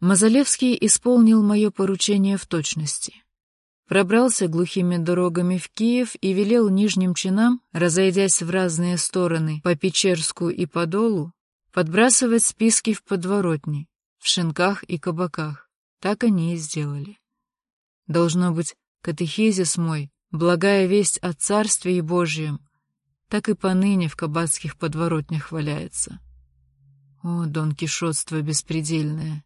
Мазалевский исполнил мое поручение в точности. Пробрался глухими дорогами в Киев и велел нижним чинам, разойдясь в разные стороны по Печерску и по Долу, подбрасывать списки в подворотни, в шинках и кабаках. Так они и сделали. Должно быть, катехизис мой, благая весть о Царстве и Божьем, так и поныне в кабацких подворотнях валяется. О, дон Кишотство беспредельное!